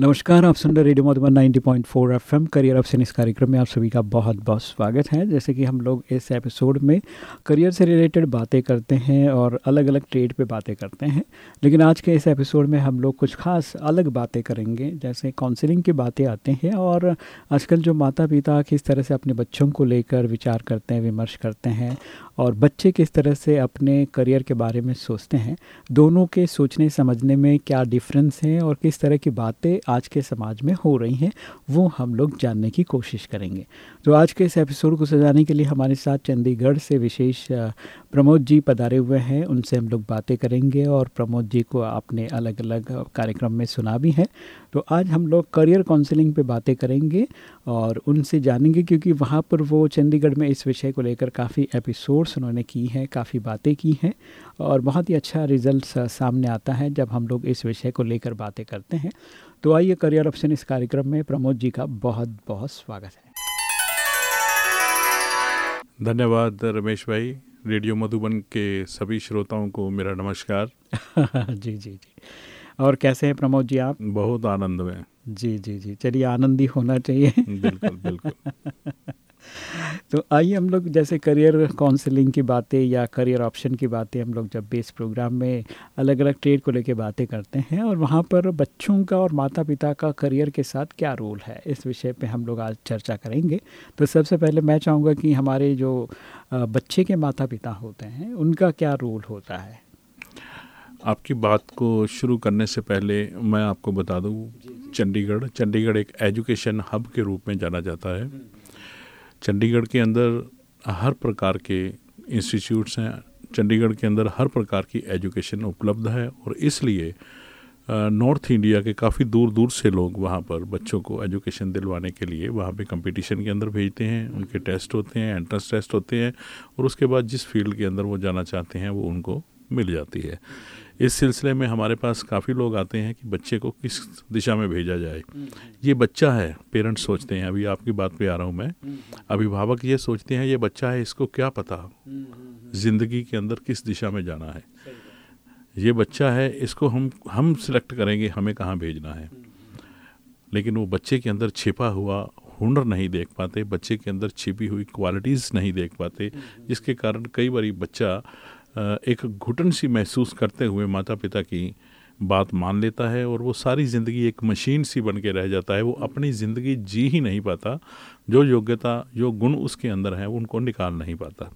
नमस्कार, आप सुन रहे radio Madhuban 90.4 FM. Career option इस कार्यक्रम में आप सभी का बहुत बहुत स्वागत है। जैसे कि हम लोग इस एपिसोड में करियर से रिलेटेड बातें करते हैं और अलग अलग ट्रेड पे बातें करते हैं। लेकिन आज के इस एपिसोड में हम लोग कुछ खास अलग बातें करेंगे, जैसे काउंसलिंग की बातें आते हैं और आजकल जो माता पिता किस तरह से अपने बच्चों को लेकर विचार करते हैं, विमर्श करते हैं और बच्चे किस तरह से अपने करियर के बारे में सोचते हैं, दोनों के सोचने समझने में क्या डिफरेंस है और किस तरह की बातें आज के समाज में हो रही हैं, वो हम लोग जानने की कोशिश करेंगे। तो आज के इस एपिसोड को सजाने के लिए हमारे साथ चंडीगढ़ से विशेष प्रमोद जी पधारे हुए हैं। उनसे हम लोग बातें करेंगे और प्रमोद जी को आपने अलग अलग कार्यक्रम में सुना भी है। तो आज हम लोग करियर काउंसलिंग पे बातें करेंगे और उनसे जानेंगे क्योंकि वहाँ पर वो चंडीगढ़ में इस विषय को लेकर काफ़ी एपिसोड्स उन्होंने की हैं, काफ़ी बातें की हैं और बहुत ही अच्छा रिज़ल्ट सामने आता है जब हम लोग इस विषय को लेकर बातें करते हैं। तो आइए करियर ऑप्शन इस कार्यक्रम में प्रमोद जी का बहुत बहुत स्वागत है। धन्यवाद रमेश भाई रेडियो मधुबन के सभी श्रोताओं को मेरा नमस्कार। जी जी जी। और कैसे हैं प्रमोद जी आप? बहुत आनंद में। जी जी जी। चलिए आनंदी होना चाहिए। बिल्कुल बिल्कुल। तो आइए हम लोग जैसे करियर काउंसलिंग की बातें या करियर ऑप्शन की बातें हम लोग जब बेस प्रोग्राम में अलग अलग ट्रेड को लेके बातें करते हैं और वहाँ पर बच्चों का और माता पिता का करियर के साथ क्या रोल है? इस विषय पे हम लोग आज चर्चा करेंगे। तो सबसे पहले मैं चाहूँगा कि हमारे जो बच्चे के माता पिता होते हैं, उनका क्या रोल होता है? आपकी बात को शुरू करने से पहले मैं आपको बता दूँ, चंडीगढ़। चंडीगढ़ एक एजुकेशन हब के रूप में जाना जाता है। चंडीगढ़ के अंदर हर प्रकार के इंस्टीट्यूट्स हैं। चंडीगढ़ के अंदर हर प्रकार की एजुकेशन उपलब्ध है और इसलिए नॉर्थ इंडिया के काफ़ी दूर दूर से लोग वहाँ पर बच्चों को एजुकेशन दिलवाने के लिए वहाँ पे कंपटीशन के अंदर भेजते हैं। उनके टेस्ट होते हैं एंट्रेंस टेस्ट होते हैं और उसके बाद जिस फ़ील्ड के अंदर वो जाना चाहते हैं, वो उनको मिल जाती है। इस सिलसिले में हमारे पास काफ़ी लोग आते हैं कि बच्चे को किस दिशा में भेजा जाए। ये बच्चा है पेरेंट्स सोचते हैं। अभी आपकी बात पे आ रहा हूँ मैं। अभिभावक ये सोचते हैं ये बच्चा है इसको क्या पता? ज़िंदगी के अंदर किस दिशा में जाना है। ये बच्चा है इसको हम हम सिलेक्ट करेंगे हमें कहाँ भेजना है। लेकिन वो बच्चे के अंदर छिपा हुआ हुनर नहीं देख पाते बच्चे के अंदर छिपी हुई क्वालिटीज़ नहीं देख पाते जिसके कारण कई बार बच्चा एक घुटन सी महसूस करते हुए माता पिता की बात मान लेता है और वो सारी ज़िंदगी एक मशीन सी बन के रह जाता है। वो अपनी ज़िंदगी जी ही नहीं पाता। जो योग्यता जो गुण उसके अंदर है उनको निकाल नहीं पाता।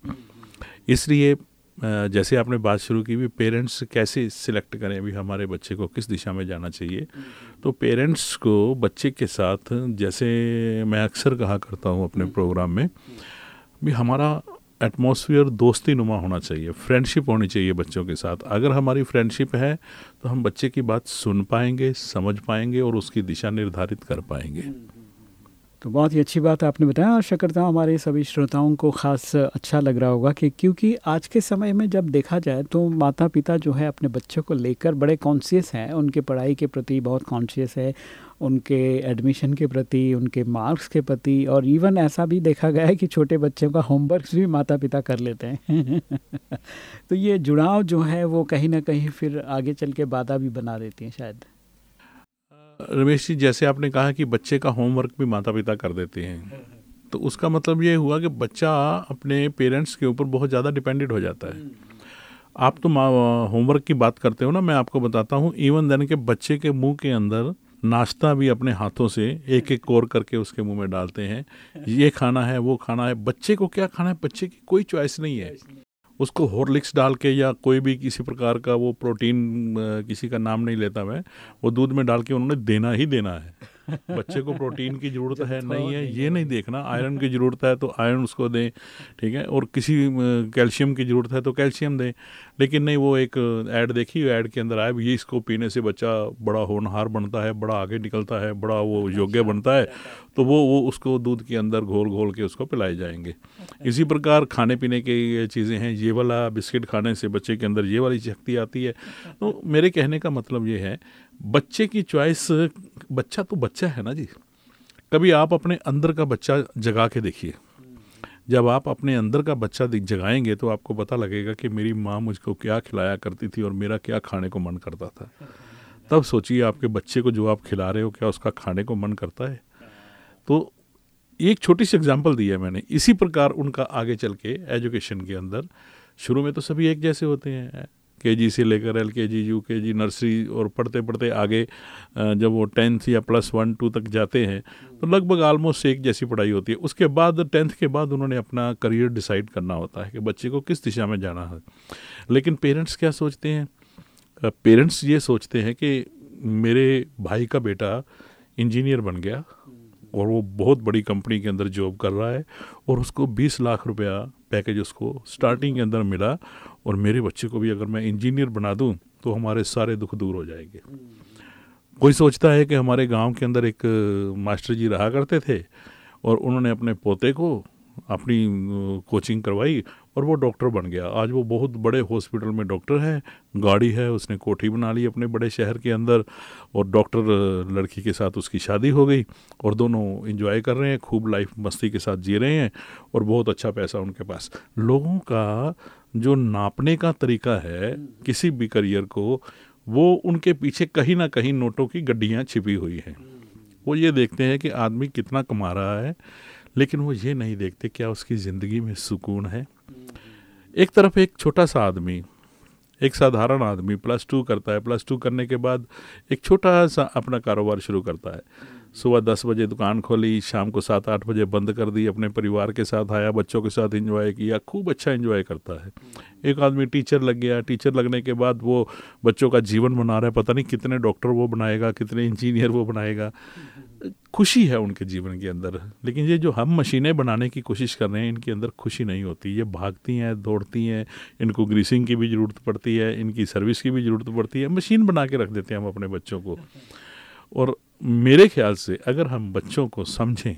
इसलिए जैसे आपने बात शुरू की भी पेरेंट्स कैसे सिलेक्ट करें अभी हमारे बच्चे को किस दिशा में जाना चाहिए? तो पेरेंट्स को बच्चे के साथ जैसे मैं अक्सर कहा करता हूँ अपने प्रोग्राम में भी हमारा एटमॉस्फेयर दोस्ती नुमा होना चाहिए। फ्रेंडशिप होनी चाहिए बच्चों के साथ। अगर हमारी फ्रेंडशिप है तो हम बच्चे की बात सुन पाएँगे, समझ पाएँगे और उसकी दिशा निर्धारित कर पाएँगे। तो बहुत ही अच्छी बात आपने बताया आशा करता हूँ हमारे सभी श्रोताओं को खास अच्छा लग रहा होगा कि क्योंकि आज के समय में जब देखा जाए तो माता पिता जो है अपने बच्चों को लेकर बड़े कॉन्शियस हैं। उनके पढ़ाई के प्रति बहुत कॉन्शियस है। उनके एडमिशन के प्रति, उनके मार्क्स के प्रति, और इवन ऐसा भी देखा गया है कि छोटे बच्चों का होमवर्क भी माता पिता कर लेते हैं। तो ये जुड़ाव जो है, वो कहीं ना कहीं फिर आगे चल के बाधा भी बना देती हैं शायद। रमेश जी, जैसे आपने कहा कि बच्चे का होमवर्क भी माता पिता कर देते हैं तो उसका मतलब ये हुआ कि बच्चा अपने पेरेंट्स के ऊपर बहुत ज़्यादा डिपेंडेंट हो जाता है। आप तो होमवर्क की बात करते हो ना, मैं आपको बताता हूँ इवन देन के बच्चे के मुँह के अंदर नाश्ता भी अपने हाथों से एक एक कोर करके उसके मुँह में डालते हैं। ये खाना है, वो खाना है। बच्चे को क्या खाना है? बच्चे की कोई चॉइस नहीं है। उसको हॉर्लिक्स डाल के या कोई भी किसी प्रकार का वो प्रोटीन किसी का नाम नहीं लेता मैं। वो दूध में डाल के उन्होंने देना ही देना है। बच्चे को प्रोटीन की ज़रूरत है नहीं है ये नहीं देखना आयरन की ज़रूरत है तो आयरन उसको दें ठीक है और किसी कैल्शियम की ज़रूरत है तो कैल्शियम दें लेकिन नहीं वो एक ऐड देखी ऐड के अंदर आया भी ये इसको पीने से बच्चा बड़ा होनहार बनता है बड़ा आगे निकलता है बड़ा वो योग्य बनता है तो वो वो उसको दूध के अंदर घोल घोल के उसको पिलाए जाएँगे। इसी प्रकार खाने पीने की चीज़ें हैं ये वाला बिस्किट खाने से बच्चे के अंदर ये वाली शक्ति आती है। तो मेरे कहने का मतलब ये है बच्चे की चॉइस बच्चा तो बच्चा है ना जी। कभी आप अपने अंदर का बच्चा जगा के देखिए। जब आप अपने अंदर का बच्चा जगाएँगे तो आपको पता लगेगा कि मेरी माँ मुझको क्या खिलाया करती थी और मेरा क्या खाने को मन करता था। तब सोचिए आपके बच्चे को जो आप खिला रहे हो, क्या उसका खाने को मन करता है? तो एक छोटी सी एग्जांपल दी है मैंने। इसी प्रकार उनका आगे चल के एजुकेशन के अंदर, शुरू में तो सभी एक जैसे होते हैं। के से लेकर एल के जी यू के जी नर्सरी और पढ़ते पढ़ते आगे जब वो टेंथ या प्लस वन, टू तक जाते हैं तो लगभग आलमोस्ट एक जैसी पढ़ाई होती है। उसके बाद, टेंथ के बाद उन्होंने अपना करियर डिसाइड करना होता है कि बच्चे को किस दिशा में जाना है। लेकिन पेरेंट्स क्या सोचते हैं? पेरेंट्स ये सोचते हैं कि मेरे भाई का बेटा इंजीनियर बन गया और वो बहुत बड़ी कंपनी के अंदर जॉब कर रहा है और उसको 20 लाख रुपया पैकेज उसको स्टार्टिंग के अंदर मिला और मेरे बच्चे को भी अगर मैं इंजीनियर बना दूँ तो हमारे सारे दुख दूर हो जाएँगे। कोई सोचता है कि हमारे गाँव के अंदर एक मास्टर जी रहा करते थे और उन्होंने अपने पोते को अपनी कोचिंग करवाई और वो डॉक्टर बन गया। आज वो बहुत बड़े हॉस्पिटल में डॉक्टर है, गाड़ी है, उसने कोठी बना ली अपने बड़े शहर के अंदर और डॉक्टर, लड़की के साथ उसकी शादी हो गई और दोनों एंजॉय कर रहे हैं, खूब लाइफ मस्ती के साथ जी रहे हैं और बहुत अच्छा पैसा उनके पास। लोगों का जो नापने का तरीका है, किसी भी करियर को, वो उनके पीछे कहीं ना कहीं नोटों की गड्डियाँ छिपी हुई हैं। वो ये देखते हैं कि आदमी कितना कमा रहा है, लेकिन वो ये नहीं देखते क्या उसकी ज़िंदगी में सुकून है। एक तरफ़ एक छोटा सा आदमी, एक साधारण आदमी प्लस टू करता है। प्लस टू करने के बाद एक छोटा सा अपना कारोबार शुरू करता है। सुबह दस बजे दुकान खोली, शाम को सात आठ बजे बंद कर दी, अपने परिवार के साथ आया, बच्चों के साथ इंजॉय किया, खूब अच्छा इंजॉय करता है। एक आदमी टीचर लग गया टीचर लगने के बाद वो बच्चों का जीवन बना रहा है, पता नहीं कितने डॉक्टर वो बनाएगा, कितने इंजीनियर वो बनाएगा। खुशी है उनके जीवन के अंदर, लेकिन ये जो हम मशीनें बनाने की कोशिश कर रहे हैं, इनके अंदर खुशी नहीं होती। ये भागती हैं, दौड़ती हैं, इनको ग्रीसिंग की भी ज़रूरत पड़ती है, इनकी सर्विस की भी ज़रूरत पड़ती है, मशीन बना के रख देते हैं हम अपने बच्चों को। और मेरे ख्याल से अगर हम बच्चों को समझें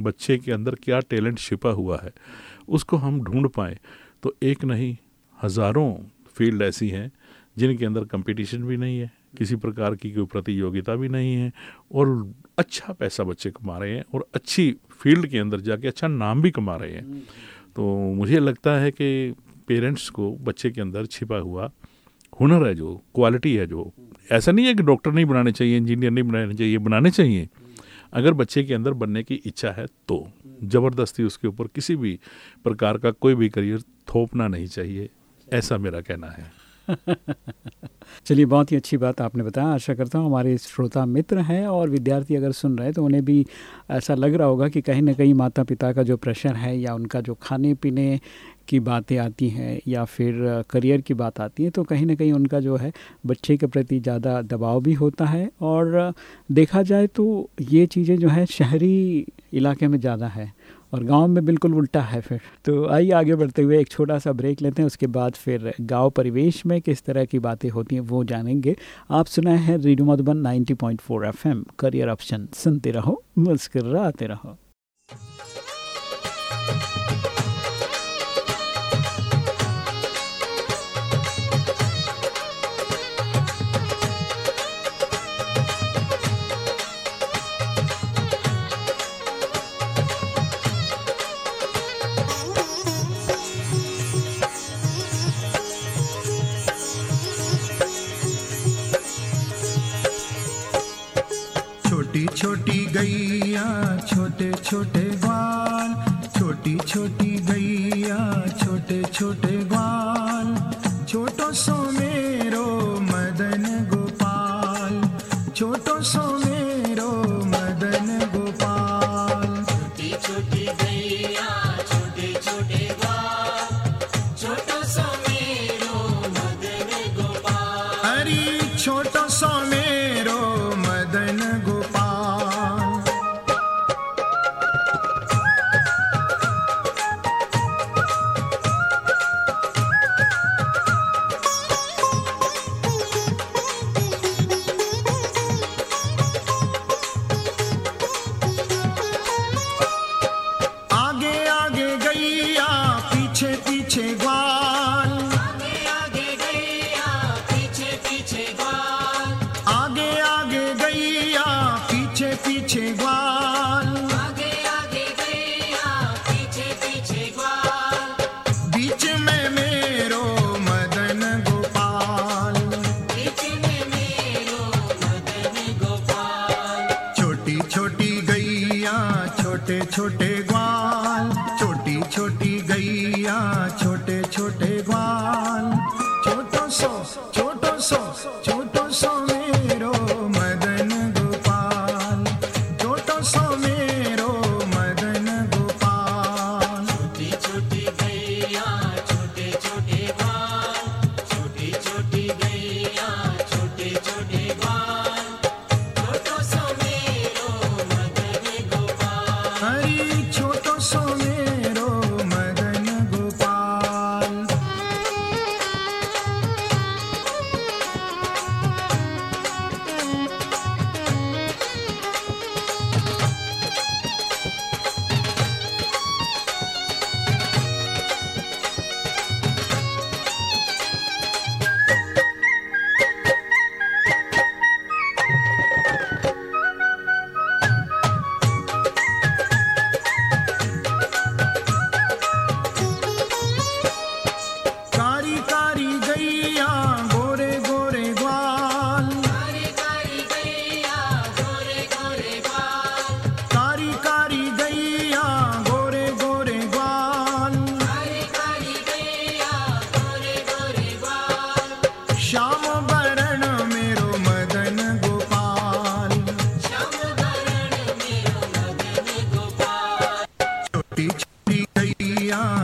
बच्चे के अंदर क्या टैलेंट छिपा हुआ है उसको हम ढूंढ पाएँ तो एक नहीं हज़ारों फ़ील्ड ऐसी हैं जिनके अंदर कंपटीशन भी नहीं है किसी प्रकार की कोई प्रतियोगिता भी नहीं है और अच्छा पैसा बच्चे कमा रहे हैं और अच्छी फ़ील्ड के अंदर जाके अच्छा नाम भी कमा रहे हैं। तो मुझे लगता है कि पेरेंट्स को बच्चे के अंदर छिपा हुआ हुनर है जो क्वालिटी है जो। ऐसा नहीं है कि डॉक्टर नहीं बनाने चाहिए इंजीनियर नहीं बनाने चाहिए बनाने चाहिए। अगर बच्चे के अंदर बनने की इच्छा है तो। ज़बरदस्ती उसके ऊपर किसी भी प्रकार का कोई भी करियर थोपना नहीं चाहिए, ऐसा मेरा कहना है। चलिए, बहुत ही अच्छी बात आपने बताया। आशा करता हूँ हमारे श्रोता मित्र हैं और विद्यार्थी अगर सुन रहे हैं तो उन्हें भी ऐसा लग रहा होगा कि कहीं ना कहीं माता पिता का जो प्रेशर है या उनका जो खाने पीने की बातें आती हैं या फिर करियर की बात आती है तो कहीं ना कहीं उनका जो है बच्चे के प्रति ज़्यादा दबाव भी होता है। और देखा जाए तो ये चीज़ें जो है शहरी इलाके में ज़्यादा है और गाँव में बिल्कुल उल्टा है फिर। तो आइए आगे बढ़ते हुए एक छोटा सा ब्रेक लेते हैं, उसके बाद फिर गाँव परिवेश में किस तरह की बातें होती हैं वो जानेंगे। आप सुना है radio Madhuban 90.4 FM, career option, सुनते रहो, मुस्कराते रहो। छोटी छोटी गैया, छोटे छोटे ग्वाल छोटी छोटी गैया, छोटे छोटे ग्वाल छोटो सो मेरो गैया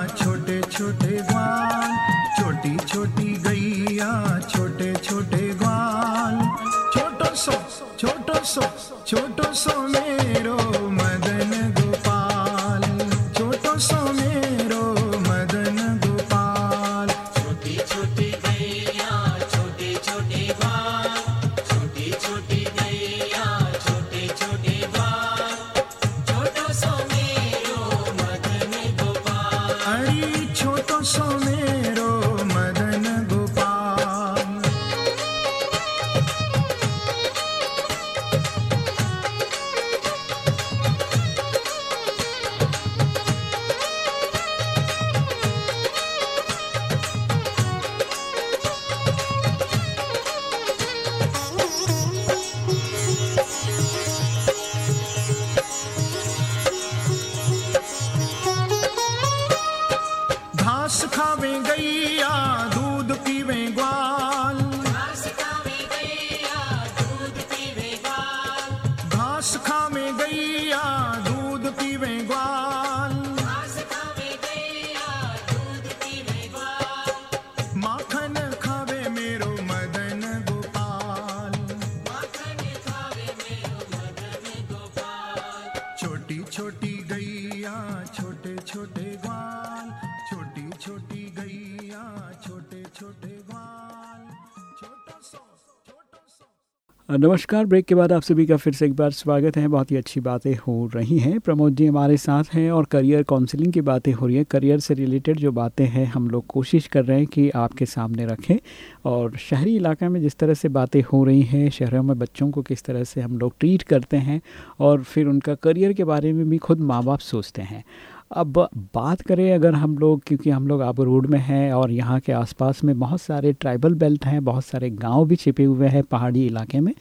नमस्कार, ब्रेक के बाद आप सभी का फिर से एक बार स्वागत है। बहुत ही अच्छी बातें हो रही हैं। प्रमोद जी हमारे साथ हैं और करियर काउंसलिंग की बातें हो रही हैं। करियर से रिलेटेड जो बातें हैं, हम लोग कोशिश कर रहे हैं कि आपके सामने रखें। और शहरी इलाका में जिस तरह से बातें हो रही हैं, शहरों में बच्चों को किस तरह से हम लोग ट्रीट करते हैं और फिर उनका करियर के बारे में भी खुद माँ बाप सोचते हैं। अब बात करें अगर हम लोग क्योंकि हम लोग आबू रोड में हैं और यहाँ के आसपास में बहुत सारे ट्राइबल बेल्ट हैं बहुत सारे गाँव भी छिपे हुए हैं पहाड़ी इलाके में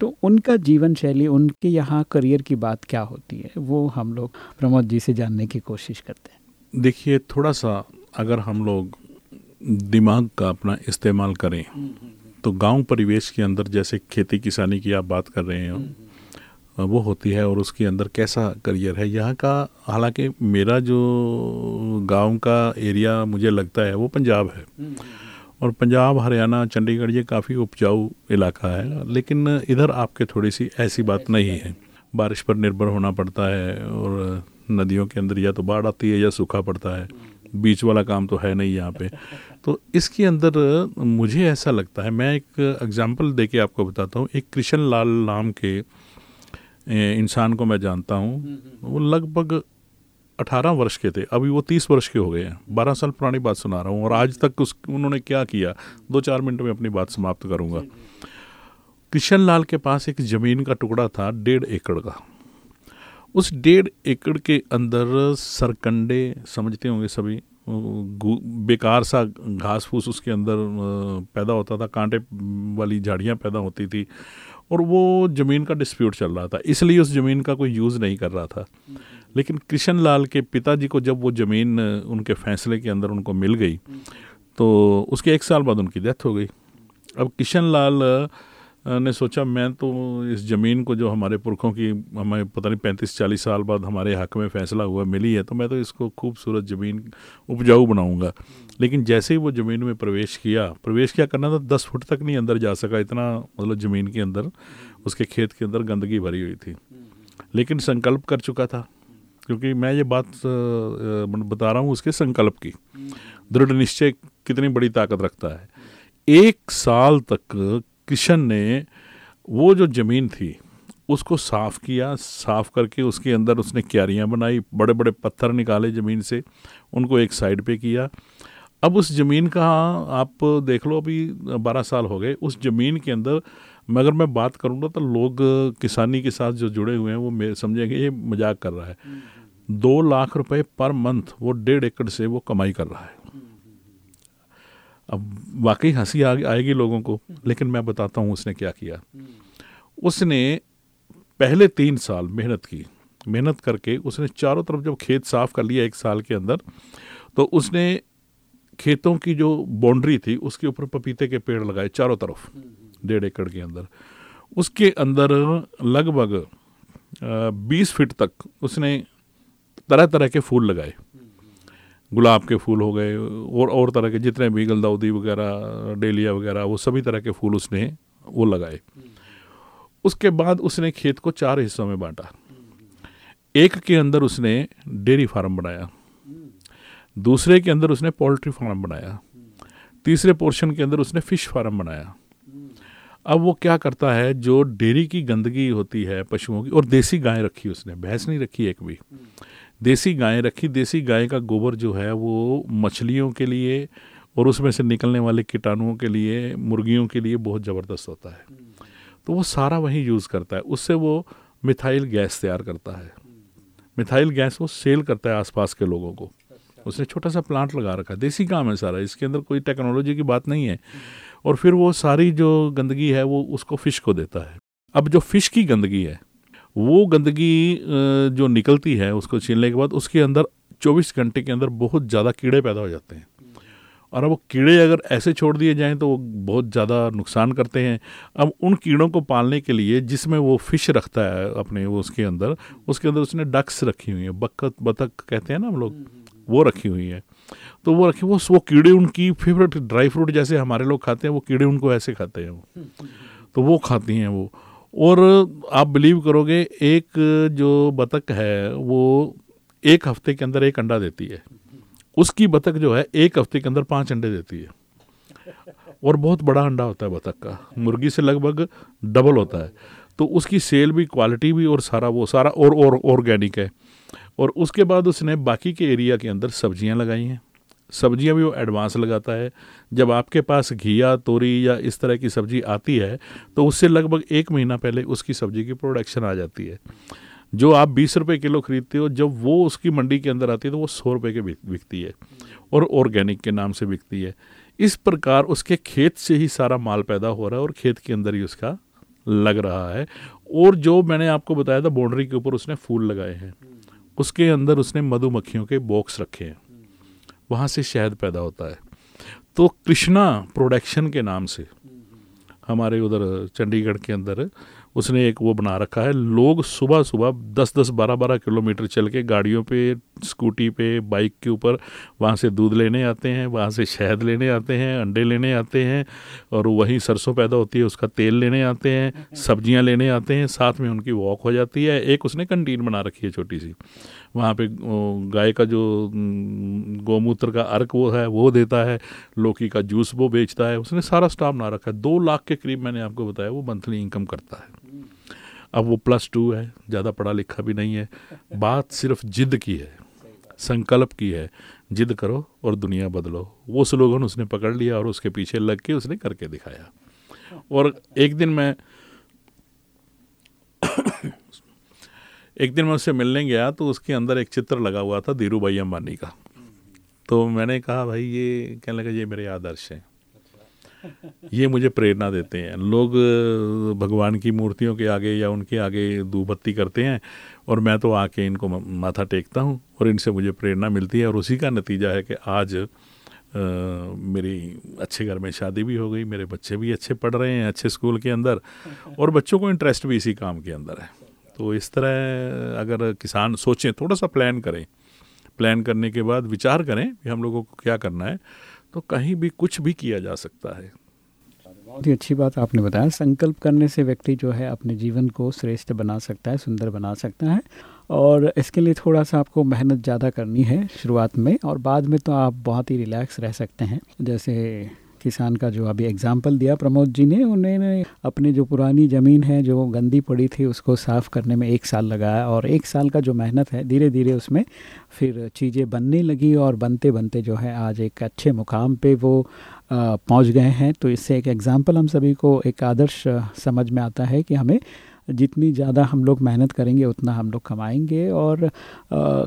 तो उनका जीवन शैली उनके यहाँ करियर की बात क्या होती है वो हम लोग प्रमोद जी से जानने की कोशिश करते हैं। देखिए थोड़ा सा अगर हम लोग दिमाग का अपना इस्तेमाल करें तो गाँव परिवेश के अंदर जैसे खेती किसानी की आप बात कर रहे हो वो होती है और उसके अंदर कैसा करियर है। यहाँ का हालाँकि मेरा जो गाँव का एरिया मुझे लगता है वो पंजाब है। और पंजाब हरियाणा चंडीगढ़ ये काफ़ी उपजाऊ इलाका है लेकिन इधर आपके थोड़ी सी ऐसी बात नहीं है। बारिश पर निर्भर होना पड़ता है और नदियों के अंदर या तो बाढ़ आती है या सूखा पड़ता है। बीच वाला काम तो है नहीं यहाँ पे। तो इसके अंदर मुझे ऐसा लगता है मैं एक एग्जांपल दे के आपको बताता हूँ। एक कृष्ण लाल नाम के इंसान को मैं जानता हूँ वो लगभग अठारह वर्ष के थे। अभी वो तीस वर्ष के हो गए हैं। बारह साल पुरानी बात सुना रहा हूँ और आज तक उस उन्होंने क्या किया? दो चार मिनट में अपनी बात समाप्त करूँगा। किशन लाल के पास एक ज़मीन का टुकड़ा था डेढ़ एकड़ का। उस डेढ़ एकड़ के अंदर सरकंडे समझते होंगे सभी बेकार सा घास फूस उसके अंदर पैदा होता था। कांटे वाली झाड़ियाँ पैदा होती थी। और वो ज़मीन का डिस्प्यूट चल रहा था। इसलिए उस ज़मीन का कोई यूज़ नहीं कर रहा था। लेकिन कृष्ण लाल के पिताजी को जब वो ज़मीन, उनके फैसले के अंदर उनको मिल गई तो उसके एक साल बाद उनकी डेथ हो गई। अब किशन लाल ने सोचा, मैं तो इस ज़मीन को जो हमारे पुरखों की, हमें पता नहीं, पैंतीस चालीस साल बाद हमारे हक में फ़ैसला हुआ, मिली है तो मैं तो इसको खूबसूरत ज़मीन, उपजाऊ बनाऊँगा। लेकिन जैसे ही वो ज़मीन में प्रवेश किया प्रवेश किया करना था, दस फुट तक नहीं अंदर जा सका, इतना मतलब ज़मीन के अंदर, उसके खेत के अंदर गंदगी भरी हुई थी। लेकिन संकल्प कर चुका था, क्योंकि मैं ये बात बता रहा हूँ उसके संकल्प की। दृढ़ निश्चय कितनी बड़ी ताकत रखता है। एक साल तक किशन ने वो जो ज़मीन थी उसको साफ़ किया साफ़ करके उसके अंदर उसने क्यारियाँ बनाई बड़े बड़े पत्थर निकाले ज़मीन से उनको एक साइड पे किया। अब उस ज़मीन का आप देख लो अभी बारह साल हो गए उस ज़मीन के अंदर मैं अगर मैं बात करूँगा तो लोग किसानी के साथ जो जुड़े हुए हैं वो मे- समझेंगे ये मज़ाक कर रहा है। दो लाख रुपए पर मंथ वो डेढ़ एकड़ से वो कमाई कर रहा है। अब वाकई हँसी आ, आएगी लोगों को लेकिन मैं बताता हूँ उसने क्या किया। उसने पहले तीन साल मेहनत की। मेहनत करके उसने चारों तरफ़ जब खेत साफ़ कर लिया एक साल के अंदर तो उसने खेतों की जो बाउंड्री थी उसके ऊपर पपीते के पेड़ लगाए चारों तरफ़ डेढ़ एकड़ के अंदर। उसके अंदर लगभग बीस फीट तक उसने तरह तरह के फूल लगाए। गुलाब के फूल हो गए, और और तरह के जितने भी गलदाउदी वगैरह, डेलिया वगैरह, वो सभी तरह के फूल उसने, वो लगाए। उसके बाद उसने खेत को चार हिस्सों में बांटा। एक के अंदर उसने डेयरी फार्म बनाया। दूसरे के अंदर उसने पोल्ट्री फार्म बनाया। तीसरे पोर्शन के अंदर उसने फ़िश फार्म बनाया। अब वो क्या करता है, जो डेयरी की गंदगी होती है, पशुओं की, और देसी गाय रखी उसने, भैंस नहीं रखी एक भी। देसी गाय रखी। देसी गाय का गोबर जो है वो मछलियों के लिए और उसमें से निकलने वाले कीटाणुओं के लिए मुर्गियों के लिए बहुत ज़बरदस्त होता है। तो वो सारा वही यूज़ करता है। उससे वो मिथाइल गैस तैयार करता है। मिथाइल गैस वो सेल करता है आसपास के लोगों को। उसने छोटा सा प्लांट लगा रखा है। देसी काम है सारा। इसके अंदर कोई टेक्नोलॉजी की बात नहीं है। और फिर वो सारी जो गंदगी है वो उसको फ़िश को देता है। अब जो फ़िश की गंदगी है वो गंदगी जो निकलती है उसको छीनने के बाद उसके अंदर 24 घंटे के अंदर बहुत ज़्यादा कीड़े पैदा हो जाते हैं। और अब वो कीड़े अगर ऐसे छोड़ दिए जाएँ तो वो बहुत ज़्यादा नुकसान करते हैं। अब उन कीड़ों को पालने के लिए जिसमें वो फ़िश रखता है अपने, वो उसके अंदर उसके अंदर उसने डक्स रखी हुई है, बकत, बतख कहते हैं ना हम लोग, वो रखी हुई है। तो वो रखी, वो वो कीड़े उनकी फेवरेट ड्राई फ्रूट जैसे हमारे लोग खाते हैं, वो कीड़े उनको ऐसे खाते हैं वो। तो वो खाती हैं वो। और आप बिलीव करोगे, एक जो बतख है, वो एक हफ़्ते के अंदर एक अंडा देती है। उसकी बतख जो है, एक हफ़्ते के अंदर पाँच अंडे देती है। और बहुत बड़ा अंडा होता है बतख का। मुर्गी से लगभग डबल होता है। तो उसकी सेल भी क्वालिटी भी और सारा वो, सारा और और ऑर्गेनिक है। और उसके बाद उसने बाकी के एरिया के अंदर सब्ज़ियाँ लगाई हैं। सब्ज़ियाँ भी वो एडवांस लगाता है। जब आपके पास घिया, तोरी या इस तरह की सब्ज़ी आती है तो उससे लगभग एक महीना पहले उसकी सब्ज़ी की प्रोडक्शन आ जाती है। जो आप बीस रुपए किलो खरीदते हो, जब वो उसकी मंडी के अंदर आती है तो वो सौ रुपए के बिकती है और ऑर्गेनिक के नाम से बिकती है। इस प्रकार उसके खेत से ही सारा माल पैदा हो रहा है और खेत के अंदर ही उसका लग रहा है। और जो मैंने आपको बताया था बाउंड्री के ऊपर उसने फूल लगाए हैं। उसके अंदर उसने मधुमक्खियों के बॉक्स रखे हैं। वहाँ से शहद पैदा होता है। तो कृष्णा प्रोडक्शन के नाम से हमारे उधर चंडीगढ़ के अंदर उसने एक वो बना रखा है। लोग सुबह सुबह दस दस बारह बारह किलोमीटर चल के गाड़ियों पे, स्कूटी पे, बाइक के ऊपर वहाँ से दूध लेने आते हैं, वहाँ से शहद लेने आते हैं, अंडे लेने आते हैं और वहीं सरसों पैदा होती है, उसका तेल लेने आते हैं, सब्ज़ियाँ लेने आते हैं, साथ में उनकी वॉक हो जाती है। एक उसने कंटीन बना रखी है छोटी सी। वहाँ पे गाय का जो गौमूत्र का अर्क वो है, वो देता है, लौकी का जूस वो बेचता है, उसने सारा स्टाफ ना रखा है। दो लाख के करीब मैंने आपको बताया, वो मंथली इनकम करता है। अब वो प्लस टू है, ज़्यादा पढ़ा लिखा भी नहीं है। बात सिर्फ़ जिद की है, संकल्प की है, जिद करो और दुनिया बदलो। वो स्लोगन उसने पकड़ लिया और उसके पीछे लग के उसने करके दिखाया। और एक दिन मैं एक दिन मैं उससे मिलने गया तो उसके अंदर एक चित्र लगा हुआ था धीरू भाई अम्बानी का। तो मैंने कहा भाई ये कहने लगा ये मेरे आदर्श हैं। ये मुझे प्रेरणा देते हैं। लोग भगवान की मूर्तियों के आगे या उनके आगे दूबत्ती करते हैं और मैं तो आके इनको माथा टेकता हूँ और इनसे मुझे प्रेरणा मिलती है और उसी का नतीजा है कि आज अ, मेरी अच्छे घर में शादी भी हो गई मेरे बच्चे भी अच्छे पढ़ रहे हैं अच्छे स्कूल के अंदर और बच्चों को इंटरेस्ट भी इसी काम के अंदर है। तो इस तरह अगर किसान सोचें थोड़ा सा प्लान करें। प्लान करने के बाद विचार करें कि हम लोगों को क्या करना है तो कहीं भी कुछ भी किया जा सकता है। बहुत ही अच्छी बात आपने बताया। संकल्प करने से व्यक्ति जो है अपने जीवन को श्रेष्ठ बना सकता है, सुंदर बना सकता है। और इसके लिए थोड़ा सा आपको मेहनत ज़्यादा करनी है शुरुआत में, और बाद में तो आप बहुत ही रिलैक्स रह सकते हैं। जैसे किसान का जो अभी एग्ज़ाम्पल दिया प्रमोद जी ने उन्होंने अपनी जो पुरानी ज़मीन है जो गंदी पड़ी थी उसको साफ़ करने में एक साल लगाया और एक साल का जो मेहनत है धीरे धीरे उसमें फिर चीज़ें बनने लगी और बनते बनते जो है आज एक अच्छे मुकाम पे वो पहुँच गए हैं। तो इससे एक एग्ज़ाम्पल हम सभी को एक आदर्श समझ में आता है कि हमें जितनी ज़्यादा हम लोग मेहनत करेंगे उतना हम लोग कमाएँगे और अ,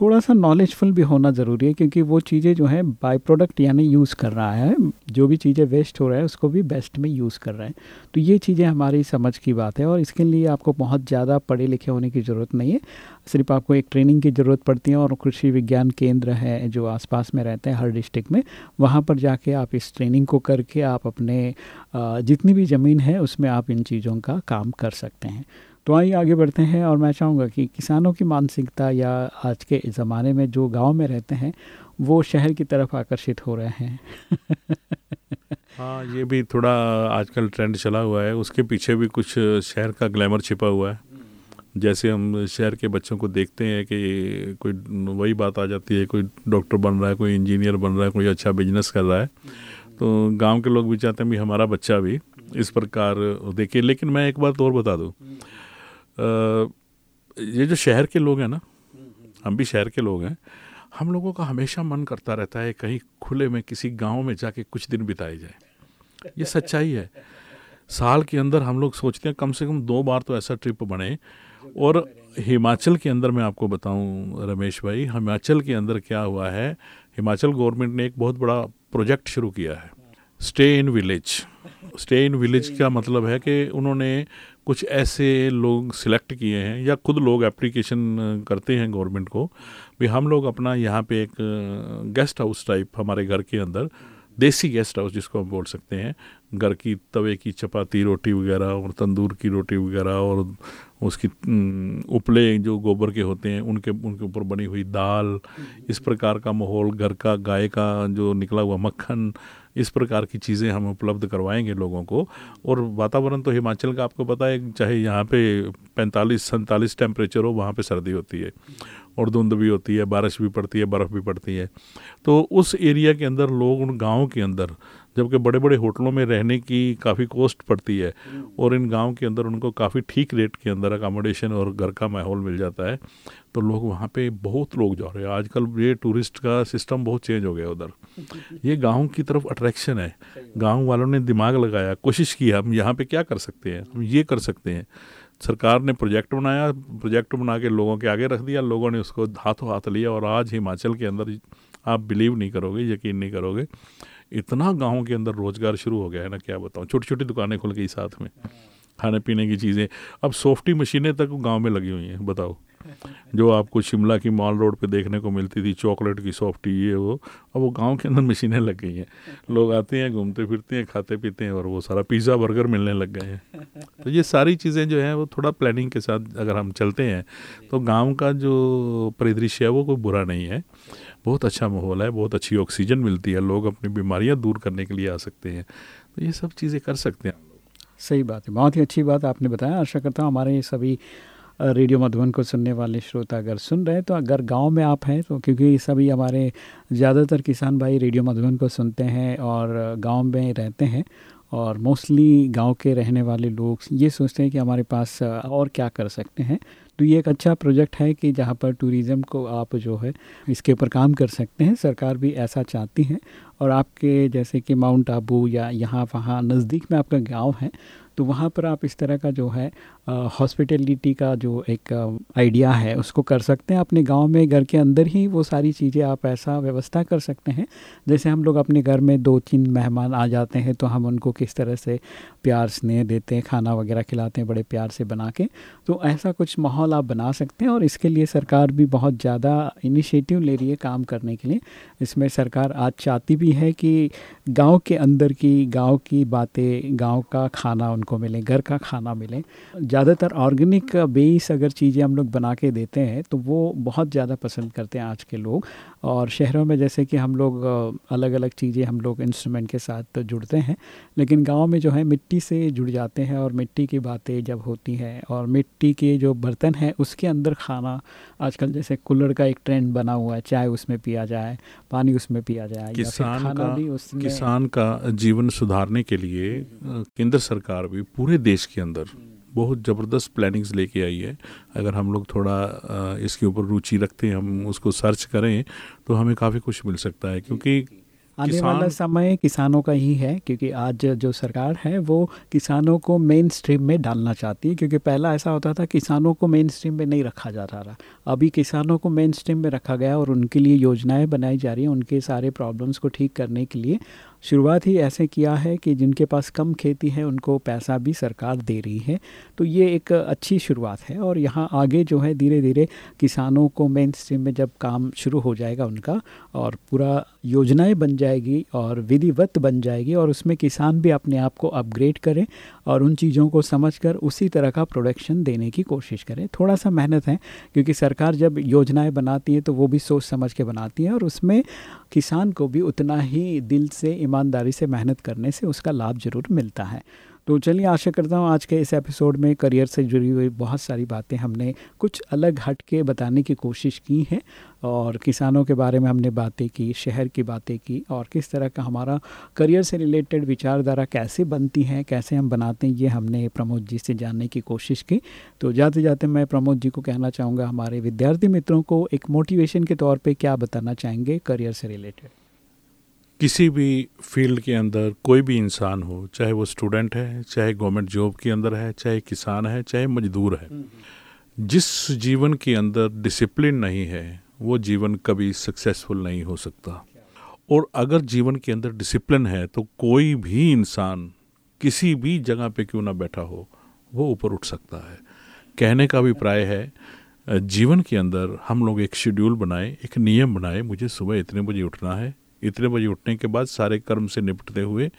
थोड़ा सा नॉलेजफुल भी होना ज़रूरी है, क्योंकि वो चीज़ें जो है बाई प्रोडक्ट यानी यूज़ कर रहा है, जो भी चीज़ें वेस्ट हो रहा है, उसको भी बेस्ट में यूज़ कर रहा है। तो ये चीज़ें हमारी समझ की बात है, और इसके लिए आपको बहुत ज़्यादा पढ़े लिखे होने की ज़रूरत नहीं है। सिर्फ़ आपको एक ट्रेनिंग की ज़रूरत पड़ती है, और कृषि विज्ञान केंद्र है, जो आसपास में रहते हैं, हर डिस्ट्रिक्ट में, वहाँ पर जाके आप इस ट्रेनिंग को करके आप अपने जितनी भी ज़मीन है, उसमें आप इन चीज़ों का काम कर सकते हैं। तो आइए आगे बढ़ते हैं और मैं चाहूँगा कि किसानों की मानसिकता या आज के ज़माने में जो गाँव में रहते हैं, वो शहर की तरफ़ आकर्षित हो रहे हैं। हाँ ये भी थोड़ा आजकल ट्रेंड चला हुआ है। उसके पीछे भी कुछ शहर का ग्लैमर छिपा हुआ है। जैसे हम शहर के बच्चों को देखते हैं कि कोई वही बात आ जाती है, कोई डॉक्टर बन रहा है, कोई इंजीनियर बन रहा है, कोई अच्छा बिज़नेस कर रहा है। तो गाँव के लोग भी चाहते हैं भी हमारा बच्चा भी इस प्रकार देखिए, लेकिन मैं एक बात और बता दूँ। ये जो शहर के लोग हैं ना, हम भी शहर के लोग हैं, हम लोगों का हमेशा मन करता रहता है कहीं खुले में किसी गाँव में जाके कुछ दिन बिताए जाए। ये सच्चाई है। साल के अंदर हम लोग सोचते हैं कम से कम दो बार तो ऐसा ट्रिप बने। और हिमाचल के अंदर मैं आपको बताऊँ, रमेश भाई, हिमाचल के अंदर क्या हुआ है, हिमाचल गवर्नमेंट ने एक बहुत बड़ा प्रोजेक्ट शुरू किया है, stay in village. Stay in village का मतलब है कि उन्होंने कुछ ऐसे लोग सिलेक्ट किए हैं या खुद लोग एप्लीकेशन करते हैं गवर्नमेंट को भी हम लोग अपना यहाँ पे एक गेस्ट हाउस टाइप हमारे घर के अंदर, देसी गेस्ट हाउस जिसको हम बोल सकते हैं, घर की तवे की चपाती, रोटी वगैरह और तंदूर की रोटी वगैरह और उसकी उपले जो गोबर के होते हैं, उनके उनके ऊपर बनी हुई दाल, इस प्रकार का माहौल, घर का, गाय का जो निकला हुआ मक्खन इस प्रकार की चीज़ें हम उपलब्ध करवाएँगे लोगों को। और वातावरण तो हिमाचल का आपको पता है, चाहे यहाँ पे पैंतालीस, सैंतालीस टेम्परेचर हो, वहाँ पे सर्दी होती है। और धुंध भी होती है, बारिश भी पड़ती है, बर्फ़ भी पड़ती है। तो उस एरिया के अंदर लोग, उन गाँव के अंदर, जबकि बड़े बड़े होटलों में रहने की काफ़ी कॉस्ट पड़ती है और इन गाँव के अंदर उनको काफ़ी ठीक रेट के अंदर अकोमोडेशन और घर का माहौल मिल जाता है तो लोग वहाँ पे बहुत लोग जा रहे हैं। आजकल ये टूरिस्ट का सिस्टम बहुत चेंज हो गया उधर। ये गाँव की तरफ़ अट्रैक्शन है। गाँव वालों ने दिमाग लगाया, कोशिश की, हम यहाँ पे क्या कर सकते हैं? हम ये कर सकते हैं। सरकार ने प्रोजेक्ट बनाया, प्रोजेक्ट बना के लोगों के आगे रख दिया, लोगों ने उसको हाथों हाथ लिया और आज हिमाचल के अंदर आप बिलीव नहीं करोगे, यकीन नहीं करोगे, इतना गाँव के अंदर रोज़गार शुरू हो गया है ना, क्या बताऊँ? छोटी छोटी दुकानें खुल गई साथ में खाने पीने की चीज़ें। अब सॉफ्टी मशीनें तक गाँव में लगी हुई हैं, बताओ। जो आपको शिमला की मॉल रोड पे देखने को मिलती थी, चॉकलेट की सॉफ्टी ये, वो, अब वो गाँव के अंदर मशीनें लग गई हैं। लोग आते हैं, घूमते फिरते हैं, खाते पीते हैं और वो सारा पिज़्ज़ा, बर्गर मिलने लग गए हैं। तो ये सारी चीज़ें जो हैं, वो थोड़ा प्लानिंग के साथ अगर हम चलते हैं तो गाँव का जो परिदृश्य है, वो कोई बुरा नहीं है। बहुत अच्छा माहौल है, बहुत अच्छी ऑक्सीजन मिलती है, लोग अपनी बीमारियाँ दूर करने के लिए आ सकते हैं। तो ये सब चीज़ें कर सकते हैं। सही बात है, बहुत ही अच्छी बात आपने बताया। आशा करता हूँ हमारे सभी रेडियो मधुबन को सुनने वाले श्रोता अगर सुन रहे हैं तो अगर गाँव में आप हैं तो क्योंकि सभी हमारे ज़्यादातर किसान भाई रेडियो मधुबन को सुनते हैं और गाँव में रहते हैं और मोस्टली गाँव के रहने वाले लोग ये सोचते हैं कि हमारे पास और क्या कर सकते हैं। तो ये एक अच्छा प्रोजेक्ट है कि जहाँ पर टूरिज़्म को आप जो है, इसके ऊपर काम कर सकते हैं। सरकार भी ऐसा चाहती है और आपके जैसे कि माउंट आबू या यहाँ वहाँ नज़दीक में आपका गाँव है तो वहाँ पर आप इस तरह का जो है हॉस्पिटलिटी का जो एक आइडिया है, उसको कर सकते हैं। अपने गाँव में, घर के अंदर ही वो सारी चीज़ें आप ऐसा व्यवस्था कर सकते हैं। जैसे हम लोग अपने घर में दो तीन मेहमान आ जाते हैं तो हम उनको किस तरह से प्यार, स्नेह देते हैं, खाना वगैरह खिलाते हैं, बड़े प्यार से बना के। तो ऐसा कुछ माहौल आप बना सकते हैं और इसके लिए सरकार भी बहुत ज़्यादा इनिशिएटिव ले रही है काम करने के लिए। इसमें सरकार आज चाहती भी है कि गाँव के अंदर की, गाँव की बातें, गाँव का खाना उनको मिले, घर का खाना मिले। ज़्यादातर ऑर्गेनिक बेस अगर चीज़ें हम लोग बना के देते हैं तो वो बहुत ज़्यादा पसंद करते हैं आज के लोग। और शहरों में जैसे कि हम लोग अलग अलग चीज़ें हम लोग इंस्ट्रूमेंट के साथ जुड़ते हैं लेकिन गाँव में जो है मिट्टी से जुड़ जाते हैं और मिट्टी की बातें जब होती हैं और मिट्टी के जो बर्तन हैं उसके अंदर खाना आजकल जैसे कुल्लड़ का एक ट्रेंड बना हुआ है चाय उसमें पिया जाए पानी उसमें पिया जाए या किसान खाना का भी उसमें किसान का जीवन सुधारने के लिए केंद्र सरकार भी पूरे देश के अंदर बहुत ज़बरदस्त प्लानिंग्स लेके आई है। अगर हम लोग थोड़ा इसके ऊपर रुचि रखते हैं हम उसको सर्च करें तो हमें काफ़ी कुछ मिल सकता है क्योंकि आने वाला समय किसानों का ही है क्योंकि आज जो सरकार है वो किसानों को मेन स्ट्रीम में डालना चाहती है क्योंकि पहला ऐसा होता था किसानों को मेन स्ट्रीम में नहीं रखा जा रहा अभी किसानों को मेन स्ट्रीम में रखा गया और उनके लिए योजनाएँ बनाई जा रही हैं उनके सारे प्रॉब्लम्स को ठीक करने के लिए। शुरुआत ही ऐसे किया है कि जिनके पास कम खेती है, उनको पैसा भी सरकार दे रही है। तो ये एक अच्छी शुरुआत है और यहाँ आगे जो है धीरे धीरे किसानों को मेन स्ट्रीम में जब काम शुरू हो जाएगा उनका और पूरा योजनाएँ बन जाएगी और विधिवत बन जाएगी और उसमें किसान भी अपने आप को अपग्रेड करें और उन चीज़ों को समझकर उसी तरह का प्रोडक्शन देने की कोशिश करें। थोड़ा सा मेहनत है, क्योंकि सरकार जब योजनाएँ बनाती है तो वो भी सोच समझ के बनाती है और उसमें किसान को भी उतना ही दिल से, ईमानदारी से मेहनत करने से उसका लाभ ज़रूर मिलता है। तो चलिए आशा करता हूँ आज के इस एपिसोड में करियर से जुड़ी हुई बहुत सारी बातें हमने कुछ अलग हट के बताने की कोशिश की है और किसानों के बारे में हमने बातें की, शहर की बातें की और किस तरह का हमारा करियर से रिलेटेड विचारधारा कैसे बनती हैं, कैसे हम बनाते हैं, ये हमने प्रमोद जी से जानने की कोशिश की। तो जाते जाते मैं प्रमोद जी को कहना चाहूँगा, हमारे विद्यार्थी मित्रों को एक मोटिवेशन के तौर पर क्या बताना चाहेंगे करियर से रिलेटेड? किसी भी फ़ील्ड के अंदर कोई भी इंसान हो, चाहे वो स्टूडेंट है, चाहे गवर्नमेंट जॉब के अंदर है, चाहे किसान है, चाहे मजदूर है, जिस जीवन के अंदर डिसिप्लिन नहीं है, वो जीवन कभी सक्सेसफुल नहीं हो सकता। और अगर जीवन के अंदर डिसिप्लिन है तो कोई भी इंसान किसी भी जगह पे क्यों ना बैठा हो, वो ऊपर उठ सकता है। कहने का अभिप्राय है, जीवन के अंदर हम लोग एक शेड्यूल बनाए, एक नियम बनाए, मुझे सुबह इतने बजे उठना है इतने बजे उठने के बाद सारे कर्म से निपटते हुए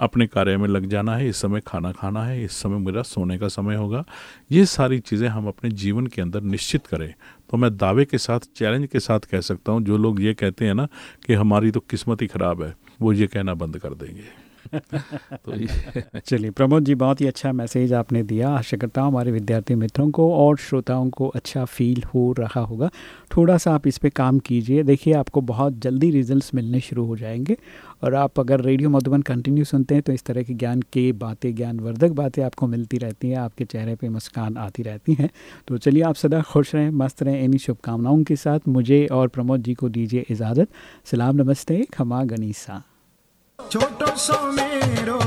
अपने कार्य में लग जाना है, इस समय खाना खाना है, इस समय मेरा सोने का समय होगा। ये सारी चीज़ें हम अपने जीवन के अंदर निश्चित करें। तो मैं दावे के साथ, चैलेंज के साथ कह सकता हूँ, जो लोग ये कहते हैं ना कि हमारी तो किस्मत ही खराब है, वो ये कहना बंद कर देंगे। तो चलिए, प्रमोद जी, बहुत ही अच्छा मैसेज आपने दिया। आशा करता हूँ हमारे विद्यार्थी मित्रों को और श्रोताओं को अच्छा फील हो रहा होगा। थोड़ा सा आप इस पर काम कीजिए। देखिए, आपको बहुत जल्दी रिजल्ट्स मिलने शुरू हो जाएँगे। और आप अगर रेडियो मधुबन कंटिन्यू सुनते हैं तो इस तरह के ज्ञान की बातें, ज्ञानवर्धक बातें आपको मिलती रहती हैं। आपके चेहरे पे मुस्कान आती रहती हैं। तो चलिए, आप सदा खुश रहें, मस्त रहें। इन्हीं शुभकामनाओं के साथ मुझे और प्रमोद जी को दीजिए इजाज़त। सलाम, नमस्ते, खमा गनीसा। छोटो सो मेरो